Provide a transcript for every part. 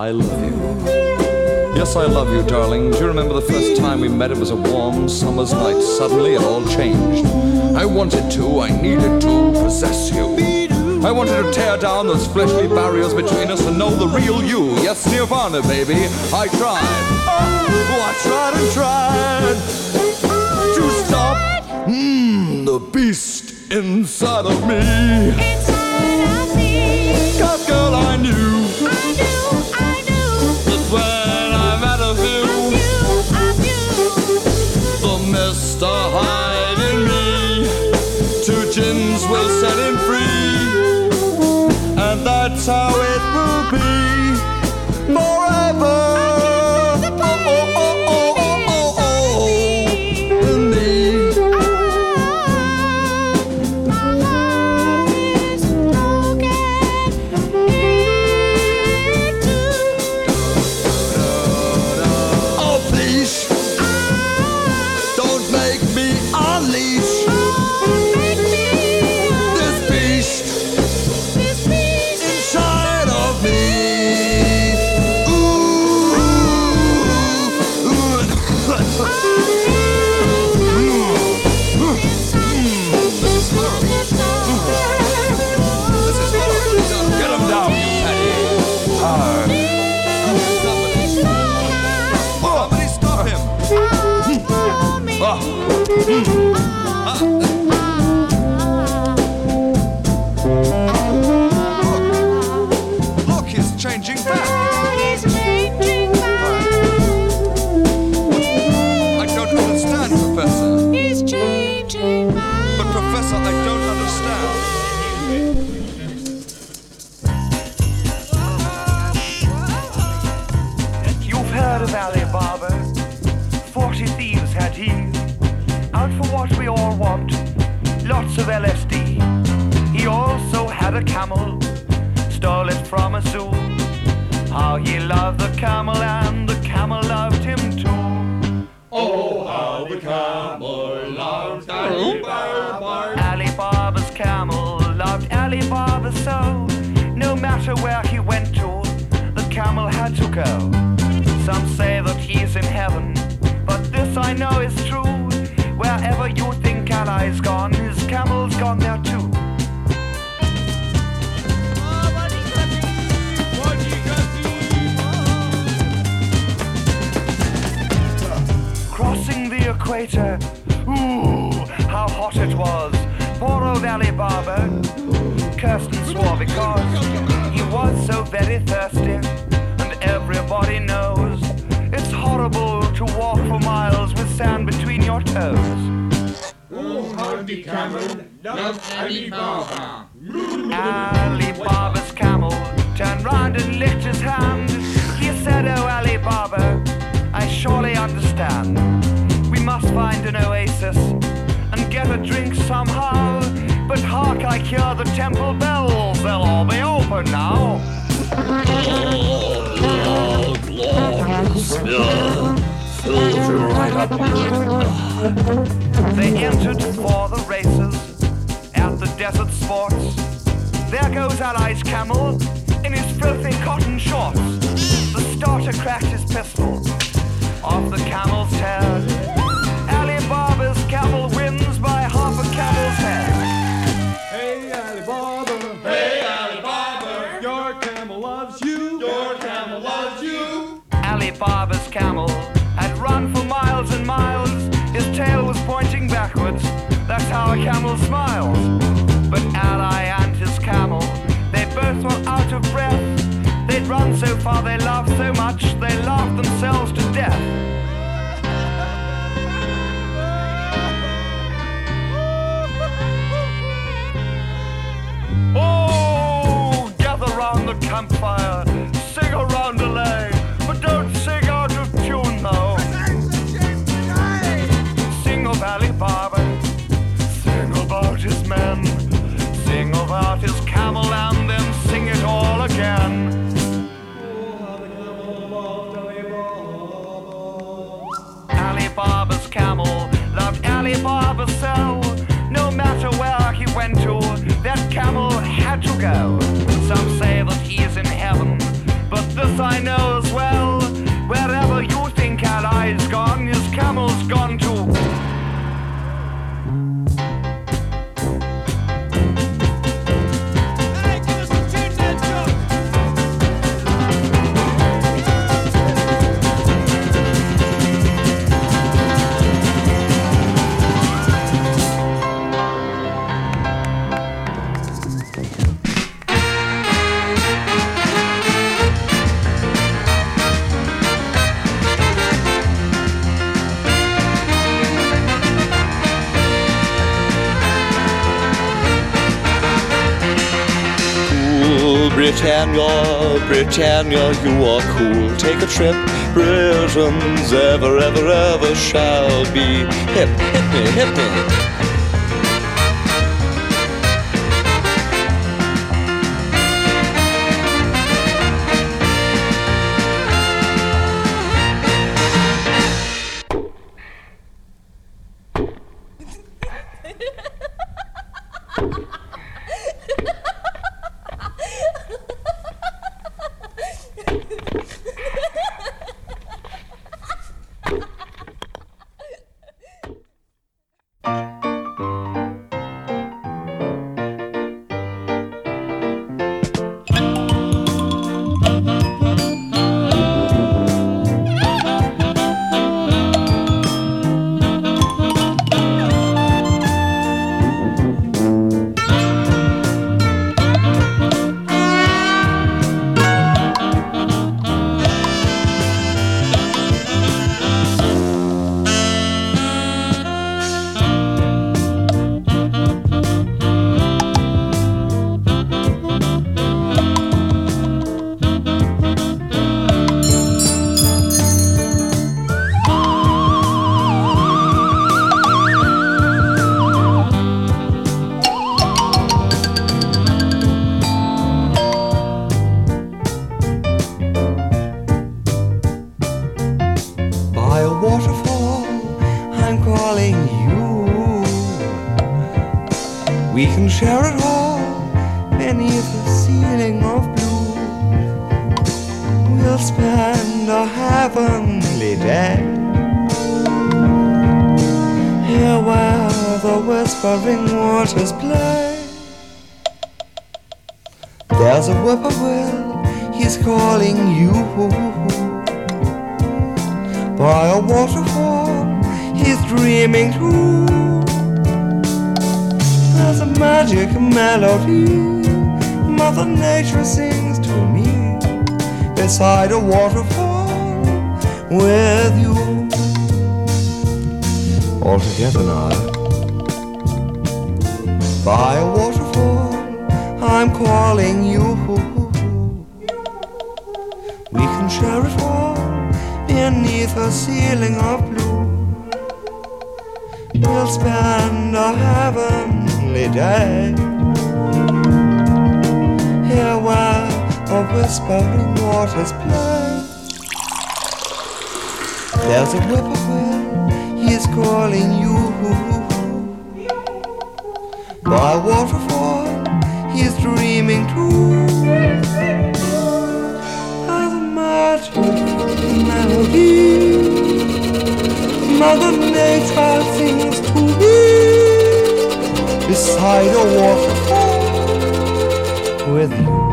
I love you. Yes, I love you, darling. Do you remember the first time we met? It was a warm summer's night. Suddenly it all changed. I wanted to, I needed to possess you. I wanted to tear down those fleshly barriers between us and know the real you. Yes, Nirvana, baby. I tried. Oh, I tried and tried to stop mm, the beast inside of me. Inside of me, Cause, girl, I knew the equator, ooh, how hot it was. Poor old Ali Baba, cursed and swore because he was so very thirsty, and everybody knows it's horrible to walk for miles with sand between your toes. Ali Baba's temple bells, they'll all be open now. They entered for the races at the desert sports. There goes Ali's camel in his filthy cotton shorts. The starter cracked his pistol camel smiles. But Ali and his camel, they both were out of breath. They'd run so far, they laughed so much, they laughed themselves to death. Oh, gather round the campfire, sing a Ali Baba so. No matter where he went to, that camel had to go. Some say that he's in heaven, but this I know as well. Wherever you think Ali's gone, his camel's gone Britannia, Britannia, you are cool. Take a trip. Britain's ever, ever, ever shall be. Hip, hip me, hip me. Whispering waters play. There's a whippoorwill, he's calling you by a waterfall. He's dreaming too. There's a magic melody Mother Nature sings to me beside a waterfall with you. All together now. By a waterfall, I'm calling you. We can share it all beneath a ceiling of blue. We'll spend a heavenly day here where the whispering waters play. There's a whippoorwill, he's calling you. By waterfall, he's dreaming too. There's a magic melody. Mother Nature sings to me beside a waterfall with you,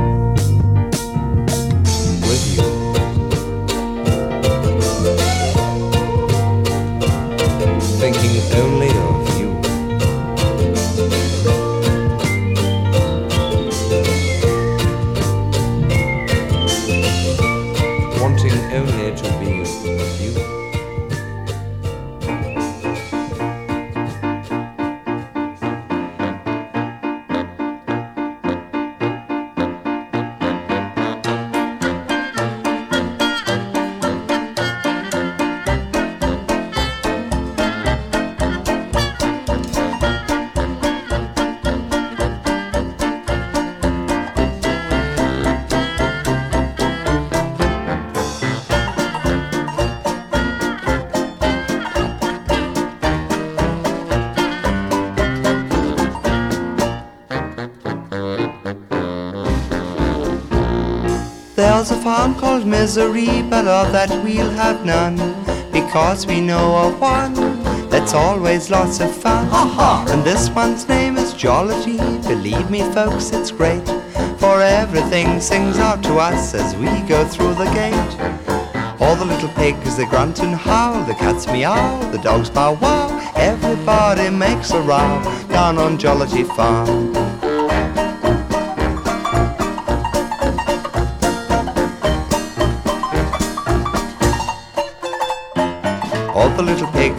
was a farm called Misery, but of that we'll have none. Because we know of one that's always lots of fun. And this one's name is Jollity. Believe me, folks, it's great. For everything sings out to us as we go through the gate. All the little pigs, they grunt and howl, the cats meow, the dogs bow wow. Everybody makes a row down on Jollity Farm.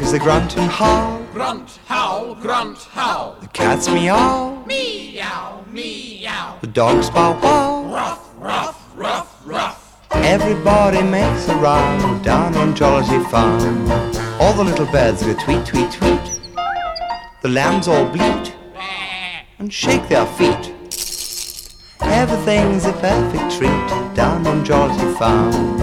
Pigs, they grunt and howl, Grunt, howl, grunt, howl. the cats meow, Meow, meow. the dogs bow wow. Ruff, ruff, rough, rough. Everybody makes a row down on Jollity Farm. All the little birds go tweet, tweet, tweet. The lambs all bleat and shake their feet. Everything's a perfect treat down on Jollity Farm.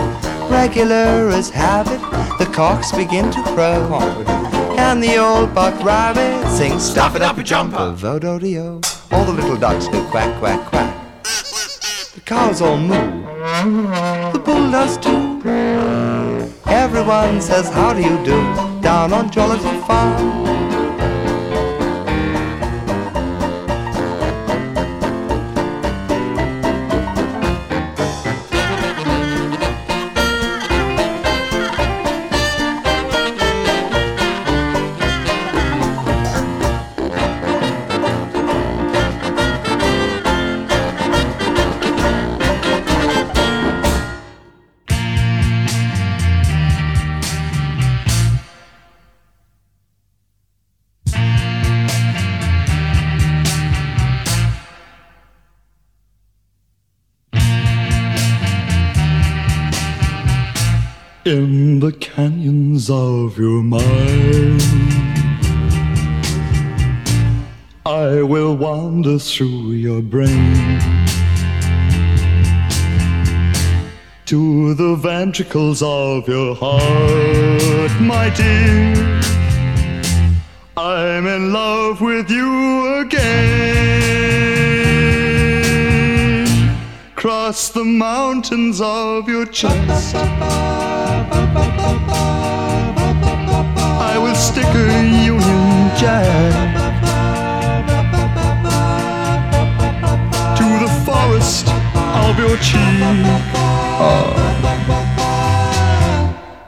Regular as habit, the cocks begin to And the old buck rabbit sings Stuff it up a jumper. All the little ducks go quack, quack, quack. The cows all moo. The bull does too. Everyone says, How do you do? Down on Jollity Farm. In the canyons of your mind, I will wander through your brain to the ventricles of your heart, my dear. I'm in love with you again. Cross the mountains of your chest. I will stick a Union Jack to the forest of your cheek.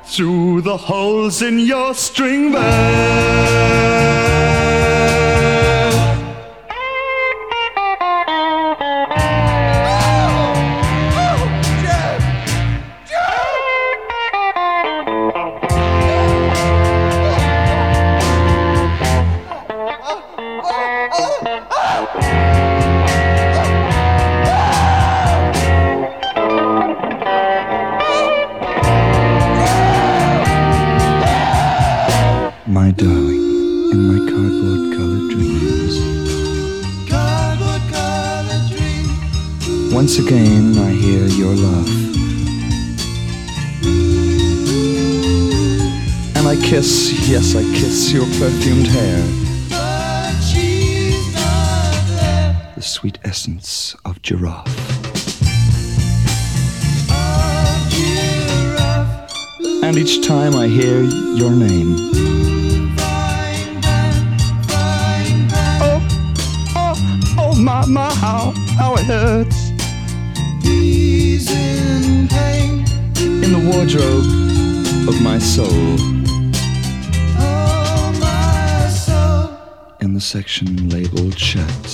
Through the holes in your string bag. Kiss your perfumed hair. The sweet essence of giraffe. And each time I hear your name. Oh, oh, oh, my, my, how, how it hurts. He's in pain. In the wardrobe of my soul. Section labeled shirts.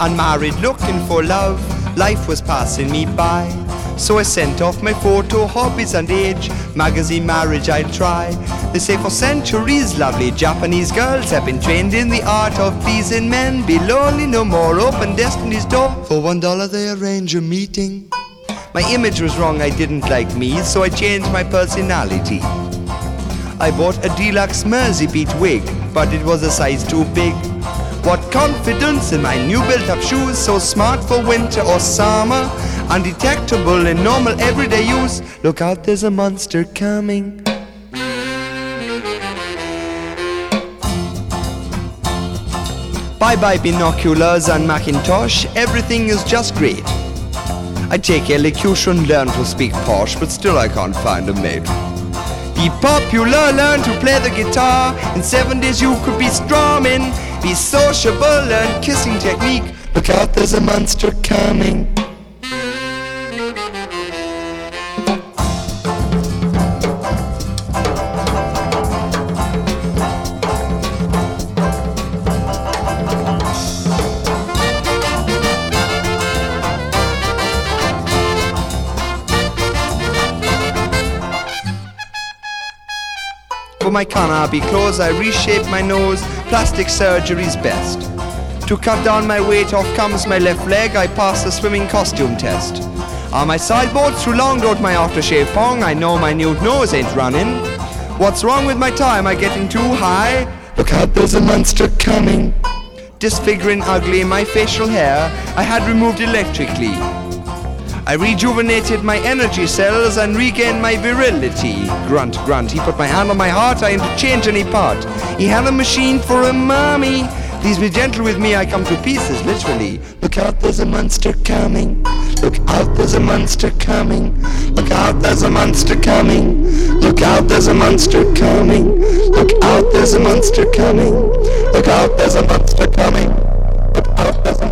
Unmarried, looking for love. Life was passing me by. So I sent off my photo, hobbies and age. Magazine marriage I'd try. They say for centuries, lovely Japanese girls have been trained in the art of pleasing men. Be lonely no more, open destiny's door. For one dollar they arrange a meeting. My image was wrong, I didn't like me, so I changed my personality. I bought a deluxe Mersey beat wig, but it was a size too big. What confidence in my new built up shoes, so smart for winter or summer, undetectable in normal everyday use. Look out, there's a monster coming. Bye bye binoculars and Macintosh, everything is just great. I take elocution, learn to speak posh, but still I can't find a mate. Be popular, learn to play the guitar. In seven days you could be strumming. Be sociable, learn kissing technique. Look out, there's a monster coming. For my Carnaby clothes, I reshape my nose. Plastic surgery's best. To cut down my weight, off comes my left leg. I pass the swimming costume test. On my sideboard, through long out my aftershave pong. I know my nude nose ain't running. What's wrong with my tie? Am I getting too high? Look out, there's a monster coming. Disfiguring ugly my facial hair, I had removed electrically. I rejuvenated my energy cells and regained my virility. Grunt, grunt. He put my hand on my heart, I interchange any part. He had a machine for a mommy. Please be gentle with me, I come to pieces, literally. Look out, there's a monster coming. Look out, there's a monster coming. Look out, there's a monster coming. Look out, there's a monster coming. Look out, there's a monster coming. Look out, there's a monster coming. Look out, there's a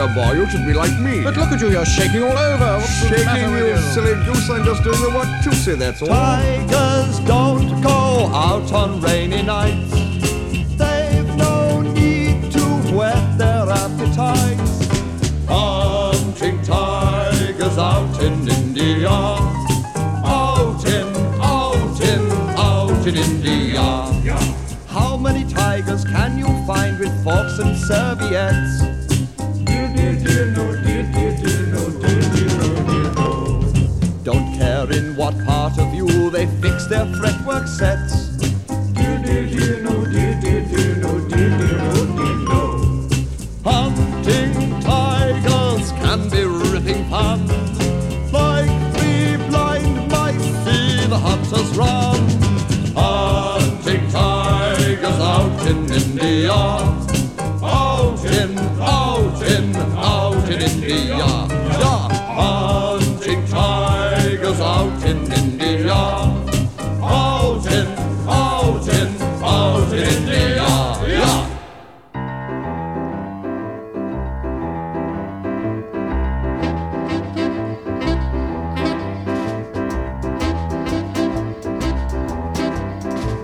Dear boy. You should be like me. But look at you, you're shaking all over. What's Shaking with you, silly goose. I'm just doing the what to say, that's all. Tigers don't go out on rainy nights. They've no need to whet their appetites. Hunting tigers out in India. Out in, out in, out in India. How many tigers can you find with forks and serviettes?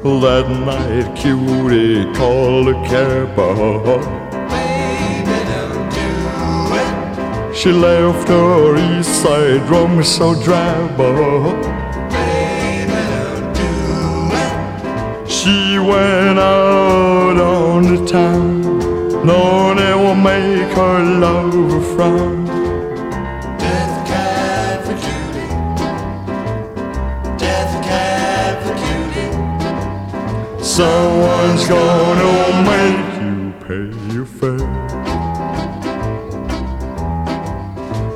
That night, cutie called a cab. She left her east side drum so drab. Baby, don't do it. She went out on the town. No, they will make her lover frown. Someone's gonna make you pay your fare.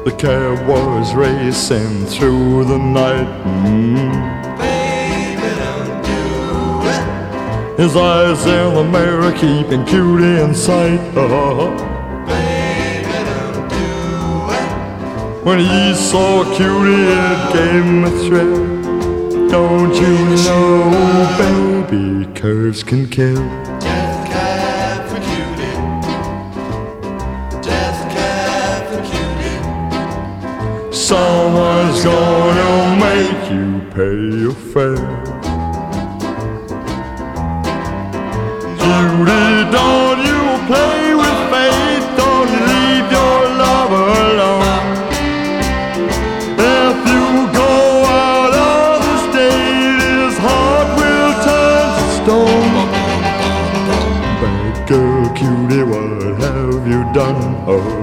The cab was racing through the night. mm. Baby, don't do it. His eyes in the mirror keeping cutie in sight. Baby, don't do it. When he saw cutie, it gave him a thrill. Don't you know, baby, curves can kill. Death cab for cutie. Death cab for cutie. Someone's gonna make you pay your fare.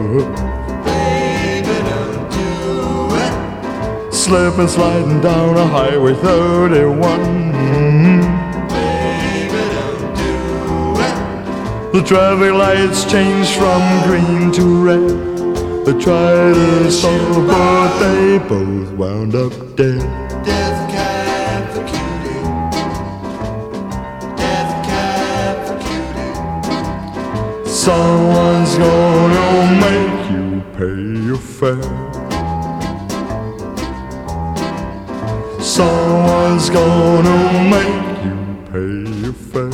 Baby, don't do it. Slipping, sliding down a highway 31. Baby, don't do it. The traffic lights change from green to red. They tried to solve, but they both wound up dead. Someone's gonna make you pay your fare. Someone's gonna make you pay your fare.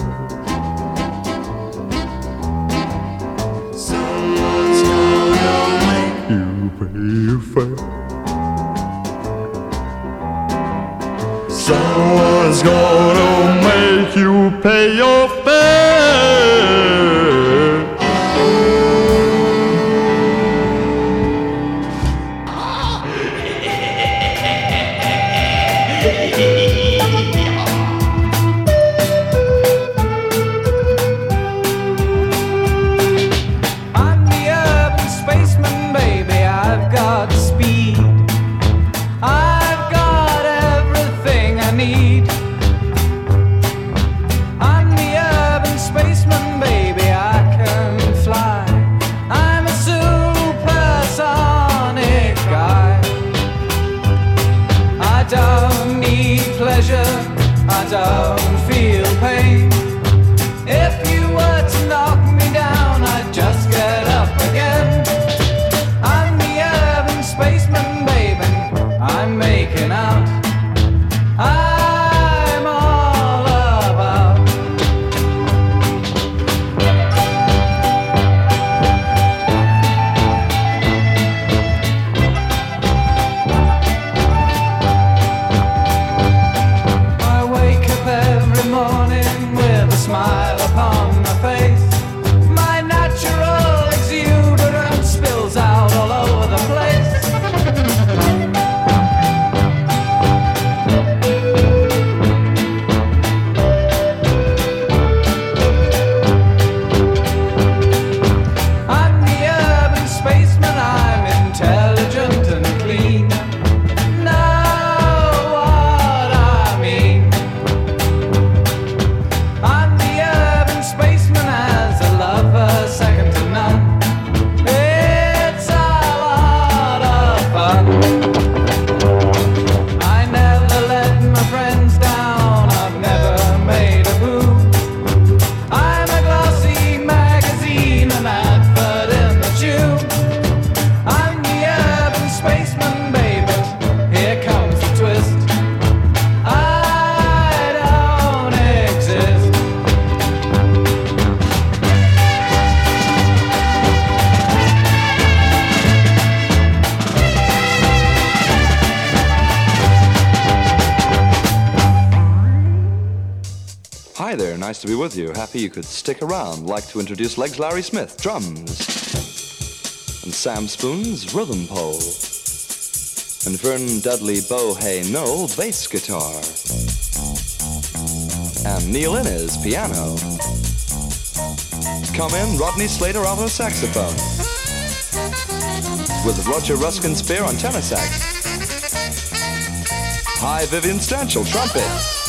Someone's gonna make You pay your fare. Someone's gonna make you pay your fare. Happy you could stick around. Like to introduce Legs Larry Smith, drums. And Sam Spoons, rhythm pole. And Vern Dudley Bohay-Nowell, bass guitar. And Neil Innes, piano. Come in, Rodney Slater, alto saxophone. With Roger Ruskin Spear on tenor sax. Hi, Vivian Stanshall, trumpet.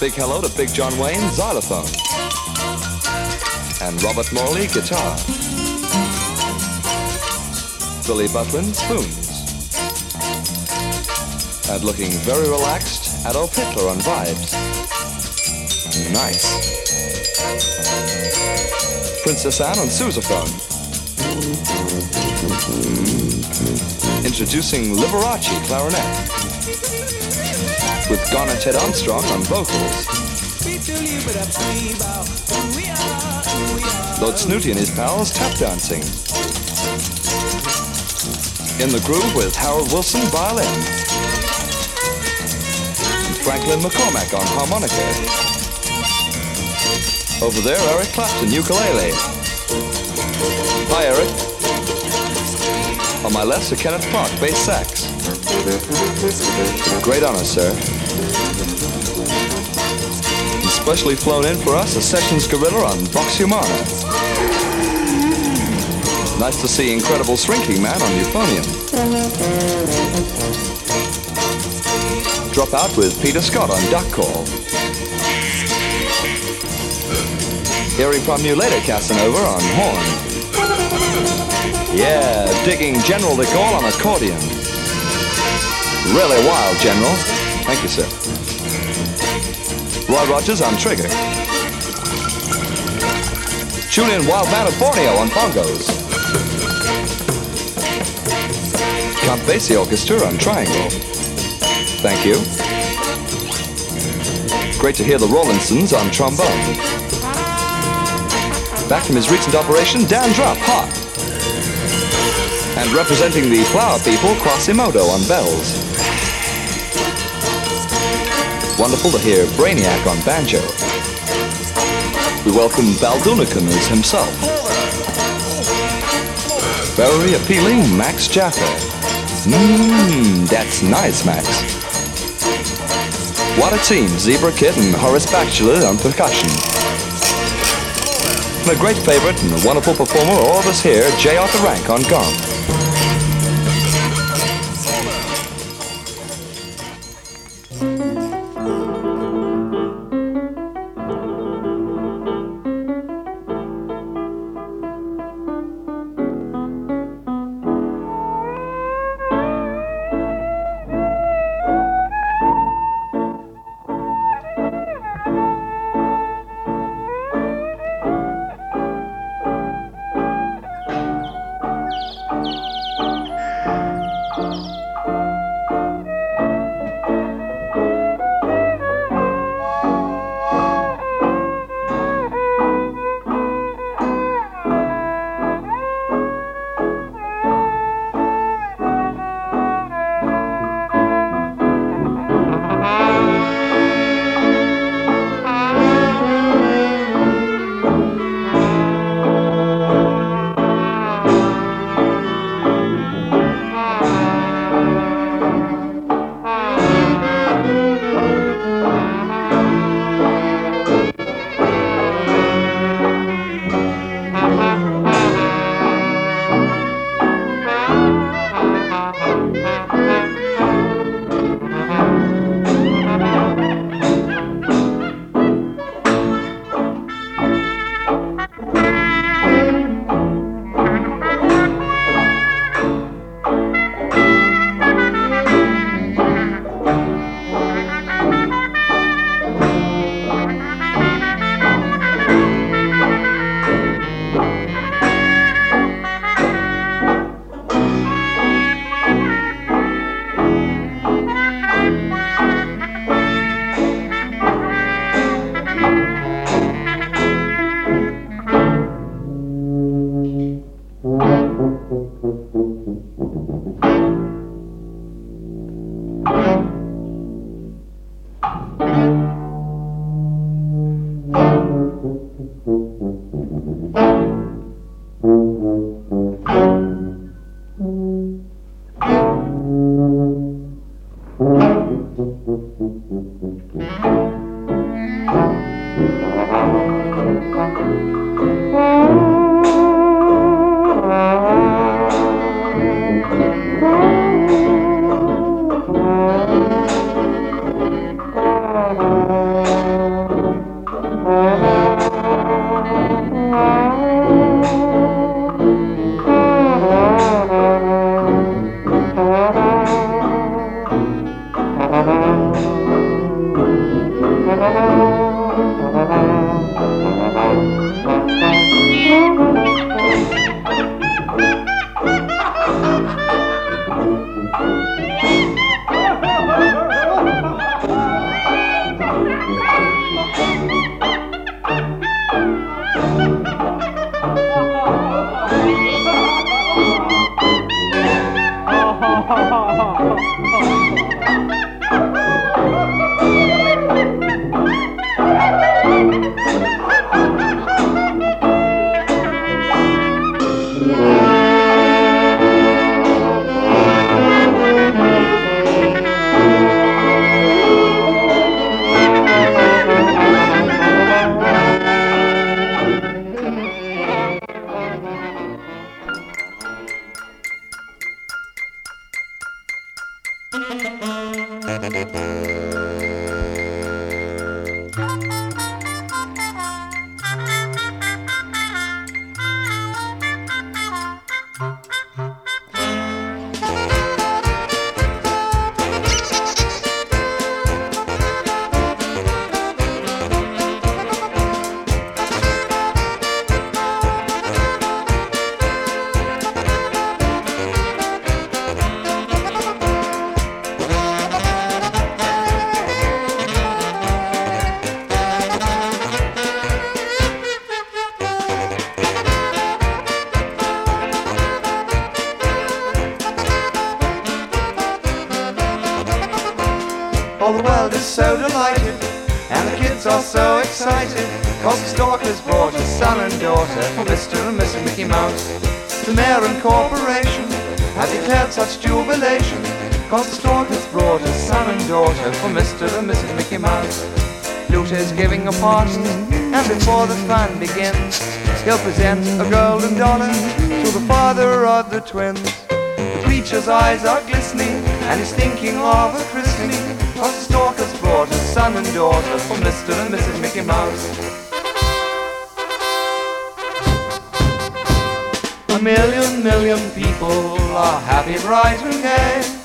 Big hello to Big John Wayne, xylophone. And Robert Morley, guitar. Billy Butlin, spoons. And looking very relaxed, Adolf Hitler on vibes. Nice. Princess Anne on sousaphone. Introducing Liberace clarinet with Garner Ted Armstrong on vocals. Lord Snooty and his pals tap dancing. In the groove with Harold Wilson violin. And Franklin McCormack on harmonica. Over there, Eric Clapton, ukulele. Hi, Eric. On my left, Sir Kenneth Clark, bass sax. Great honor, sir. Especially flown in for us, a Sessions Gorilla on Vox Humana. Nice to see Incredible Shrinking Man on euphonium. Drop out with Peter Scott on duck call. Hearing from you later, Casanova on horn. Yeah, digging General de Gaulle on accordion. Really wild, General. Thank you, sir. Roy Rogers on trigger. Tune in Wild Man of Borneo on bongos. Count Basie Orchestra on triangle. Thank you. Great to hear the Rollinsons on trombone. Back from his recent operation, Dan Drop, hot. And representing the Flower People, Quasimodo on bells. Wonderful to hear Brainiac on banjo. We welcome Baldunicum as himself. Very appealing, Max Jaffa. Mmm, that's nice, Max. What a team, Zebra Kid and Horace Batchelor on percussion. And a great favorite and a wonderful performer, all of us here, J. Arthur Rank on gong. And he's thinking of a christening. Cause the stork has brought a son and daughter for Mr. and Mrs. Mickey Mouse. A million, million people are happy, bright and gay.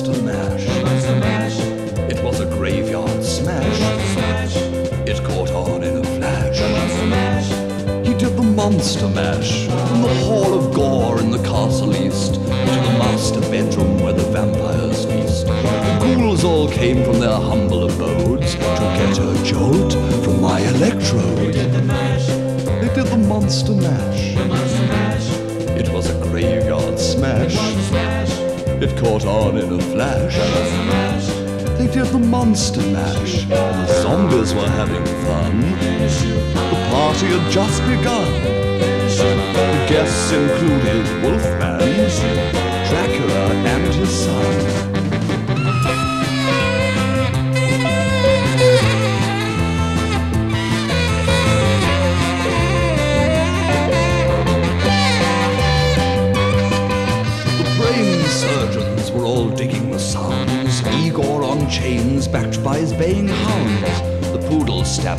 The monster mash. It was a graveyard smash. It caught on in a flash. He did the monster mash from the hall of gore in the castle east to the master bedroom where the vampires feast. The ghouls all came from their humble abodes to get a jolt from my electrode. They did the monster mash. It was a graveyard smash. It caught on in a flash. They did the monster mash. The zombies were having fun. The party had just begun. The guests included Wolfman, Dracula, and his son.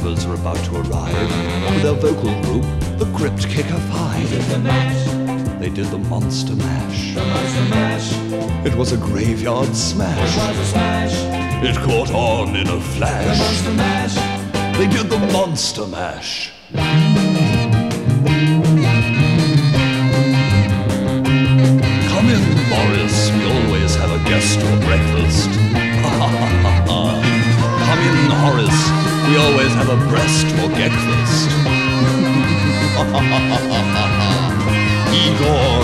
Poodle are about to arrive with their vocal group, the Crypt Kicker Five. They did the mash. They did the monster mash. It was a graveyard smash. It caught on in a flash. They did the monster mash. Come in, Morris. We always have a guest for breakfast. Come in, Horace. We always have breast will get breakfast. Igor,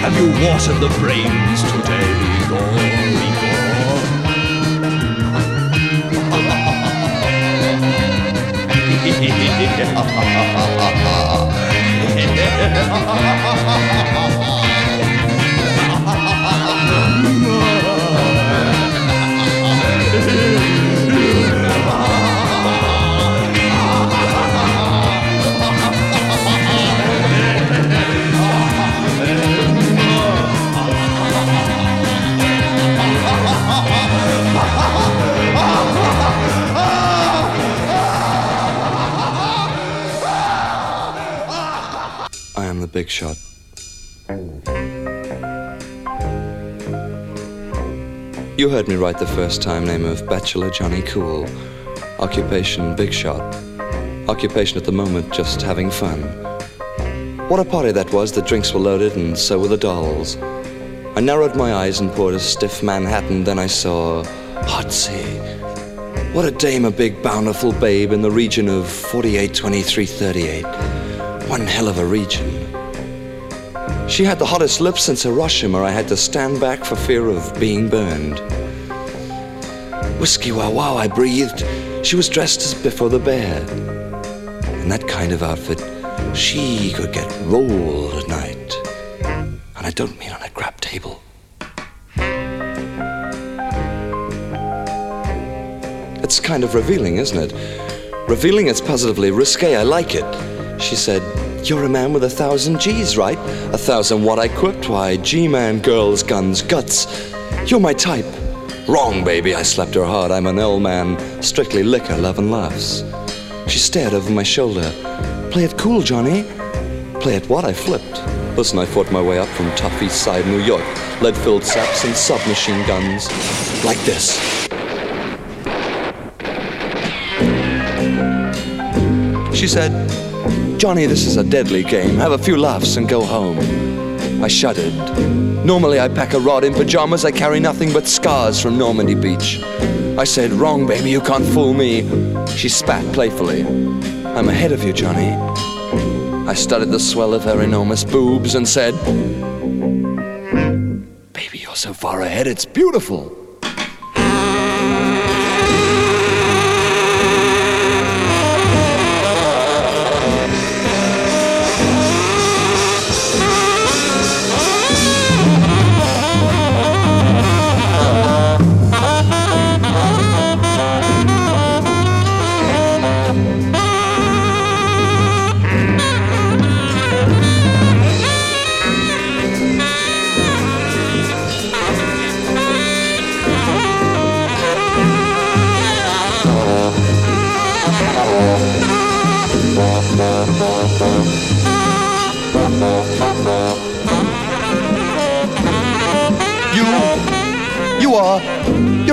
have you watered the brains today, Igor? I big shot. You heard me right the first time, name of Bachelor Johnny Cool. Occupation Big Shot. Occupation at the moment, just having fun. What a party that was. The drinks were loaded, and so were the dolls. I narrowed my eyes and poured a stiff Manhattan. Then I saw Hotsy. What a dame, a big, bountiful babe in the region of 48, 23, 38. One hell of a region. She had the hottest lips since Hiroshima. I had to stand back for fear of being burned. Whiskey wow wow, I breathed. She was dressed as Biffo the Bear. In that kind of outfit, she could get rolled at night. And I don't mean on a crap table. It's kind of revealing, isn't it? Revealing it's positively risque. I like it. She said, You're a man with a thousand G's, right? A thousand what I quipped? Why, G man, girls, guns, guts. You're my type. Wrong, baby. I slapped her hard. I'm an L man. Strictly liquor, love, and laughs. She stared over my shoulder. Play it cool, Johnny. Play it what? I flipped. Listen, I fought my way up from tough east side New York. Lead filled saps and submachine guns. Like this. She said, Johnny, this is a deadly game. Have a few laughs and go home. I shuddered. Normally I pack a rod in pajamas. I carry nothing but scars from Normandy Beach. I said, Wrong, baby, you can't fool me. She spat playfully. I'm ahead of you, Johnny. I studied the swell of her enormous boobs and said, Baby, you're so far ahead, it's beautiful.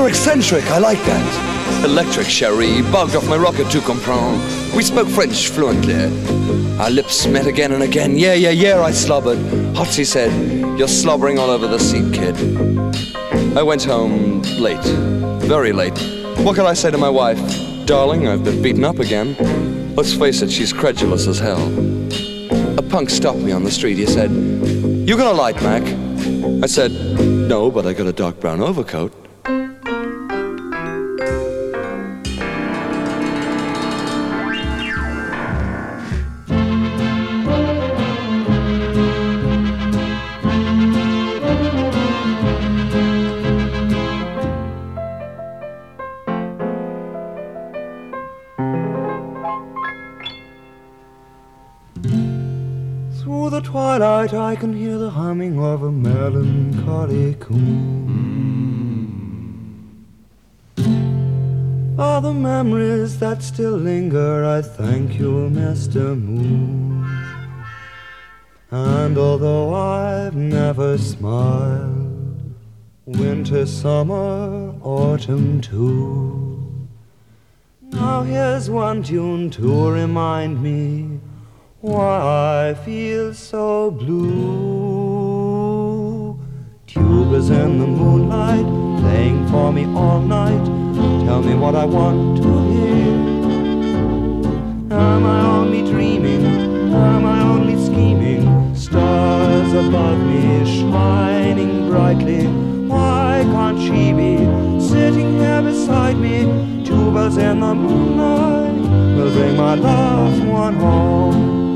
Eccentric. I like that. Electric, Cherie. Bugged off my rocket to comprendre. We spoke French fluently. Our lips met again and again. Yeah, yeah, yeah, I slobbered. Hotsy said, You're slobbering all over the seat, kid. I went home late. Very late. What could I say to my wife? Darling, I've been beaten up again. Let's face it, she's credulous as hell. A punk stopped me on the street. He said, You got a light, Mac? I said, No, but I got a dark brown overcoat. Of a melancholy coon. All the memories that still linger, I thank you, Mr. Moon. And although I've never smiled, winter, summer, autumn too. Now here's one tune to remind me why I feel so blue. Tubas in the moonlight, playing for me all night. Tell me what I want to hear. Am I only dreaming? Am I only scheming? Stars above me shining brightly. Why can't she be sitting here beside me? Tubas in the moonlight will bring my loved one home.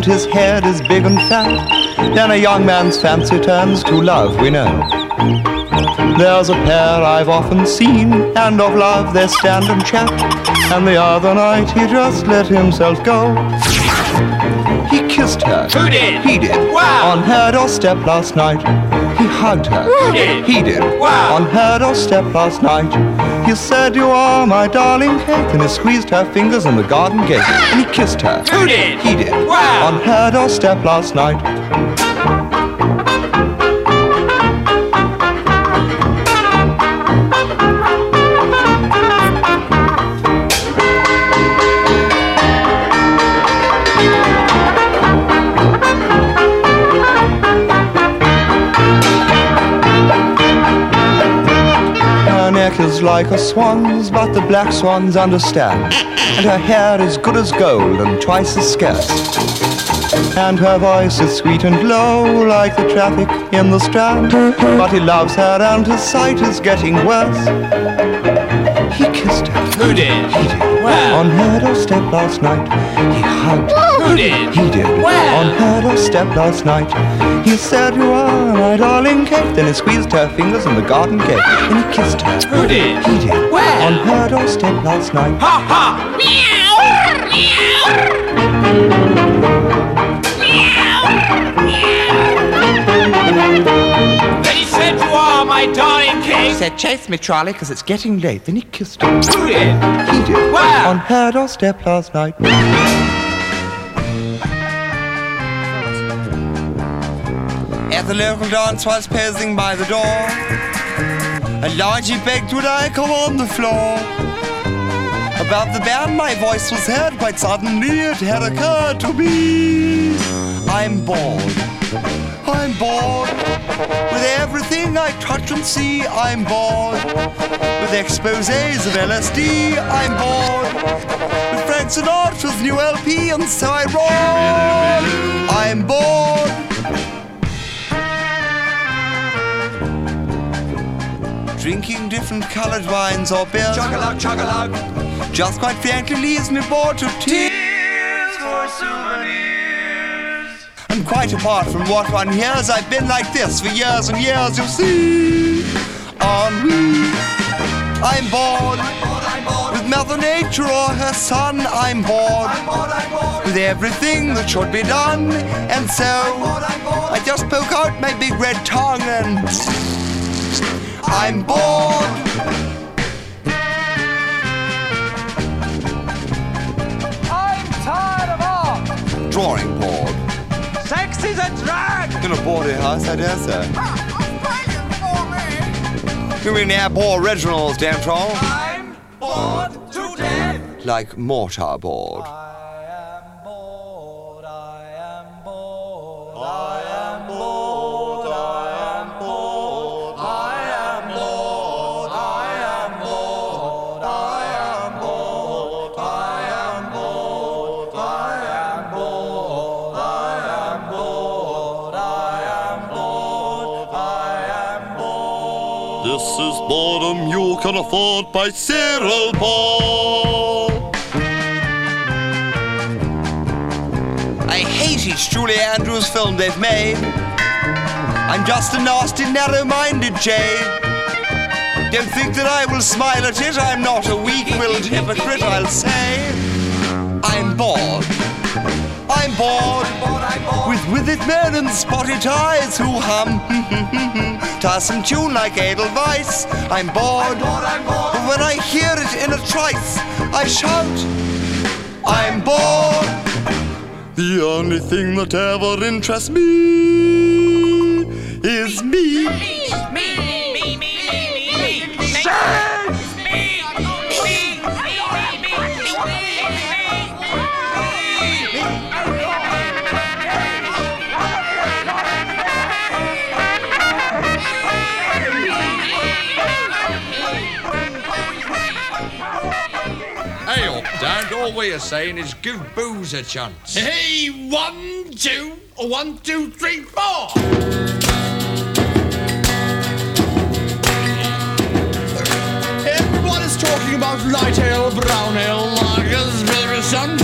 And his head is big and fat, then a young man's fancy turns to love, we know. There's a pair I've often seen, and of love they stand and chat. And the other night he just let himself go. He kissed her. Who did? He did. Wow. On her doorstep last night. He hugged her. Who did? He did. Wow. On her doorstep last night. He said, You are my darling Kate. And he squeezed her fingers in the garden gate. And he kissed her. Who did? He did. Wow. On her doorstep last night. Is like a swan's, but the black swans understand. And her hair is good as gold and twice as scarce. And her voice is sweet and low, like the traffic in the strand. But he loves her, and his sight is getting worse. He kissed her. Who did? He did. Wow. On her doorstep last night, he hugged her. Who did? He did. Wow. On her doorstep last night, he said, You are my darling Kate. Then he squeezed her fingers in the garden gate, and he kissed her. Who did? He did. Wow. On her doorstep last night. Ha ha! Meow! Meow! Meow! Then he said, You are my darling He said, Chase me, Charlie, because it's getting late. Then he kissed her. Who did? He did. Wow. On her doorstep last night. As the local dance was passing by the door, a large begged would I come on the floor. Above the band, my voice was heard. Quite suddenly, it had occurred to me. I'm bored. I'm bored. With everything I touch and see, I'm bored. With exposés of LSD, I'm bored. With Frank Sinatra's new LP, and so I roar. I'm bored. Drinking different colored wines or beer. Chug-a-lug, chug-a-lug. Just quite frankly leaves me bored to tears. For. And quite apart from what one hears, I've been like this for years and years, you see. Ennui. I'm bored. With Mother Nature or her son. I'm bored with everything that should be done. And so I just poke out my big red tongue and I'm bored. I'm tired of art. Drawing board. Sex is a drag. In a boarding house, I dare say. You mean the airport originals, damn troll? I'm bored to death. Like mortar board. Can afford by Cyril Paul. I hate each Julie Andrews film they've made. I'm just a nasty, narrow-minded jade. Don't think that I will smile at it. I'm not a weak-willed hypocrite, I'll say. I'm bored. I'm bored with withered men and spotted ties who hum to some tune like Edelweiss. I'm bored, but when I hear it in a trice, I shout, I'm bored. The only thing that ever interests me is me. All we're saying is give booze a chance. Hey, one, two, one, two, three, four. Everyone is talking about light ale, brown ale, lagers, very sun,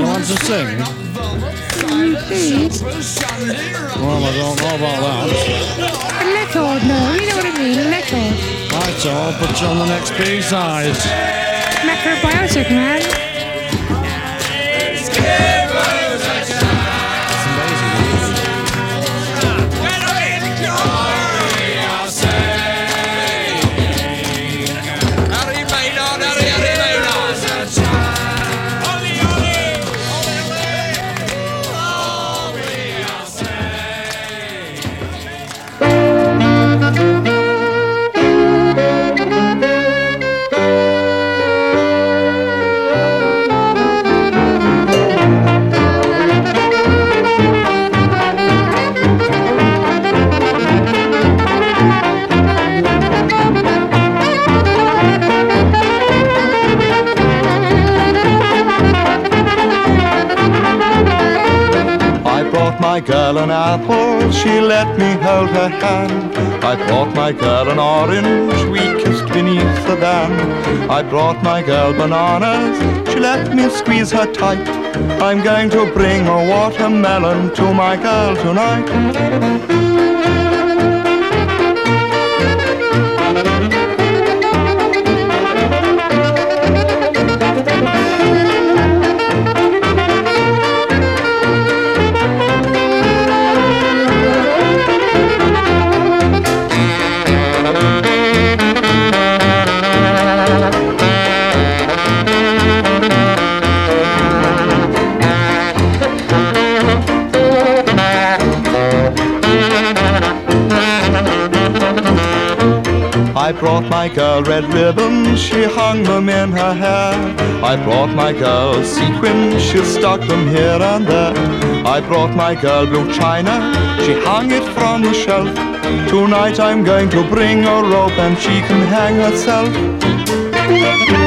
record, you You know. want to sing? Well, I don't know about that. A record, no. You know what I mean, a record. Right, so I'll put you on the next B-side. Macrobiotic, man. Girl an apple, she let me hold her hand. I brought my girl an orange, we kissed beneath the band. I brought my girl bananas, she let me squeeze her tight. I'm going to bring a watermelon to my girl tonight. Brought my girl red ribbons, she hung them in her hair. I brought my girl sequins, she stuck them here and there. I brought my girl blue china, she hung it from the shelf. Tonight I'm going to bring a rope and she can hang herself.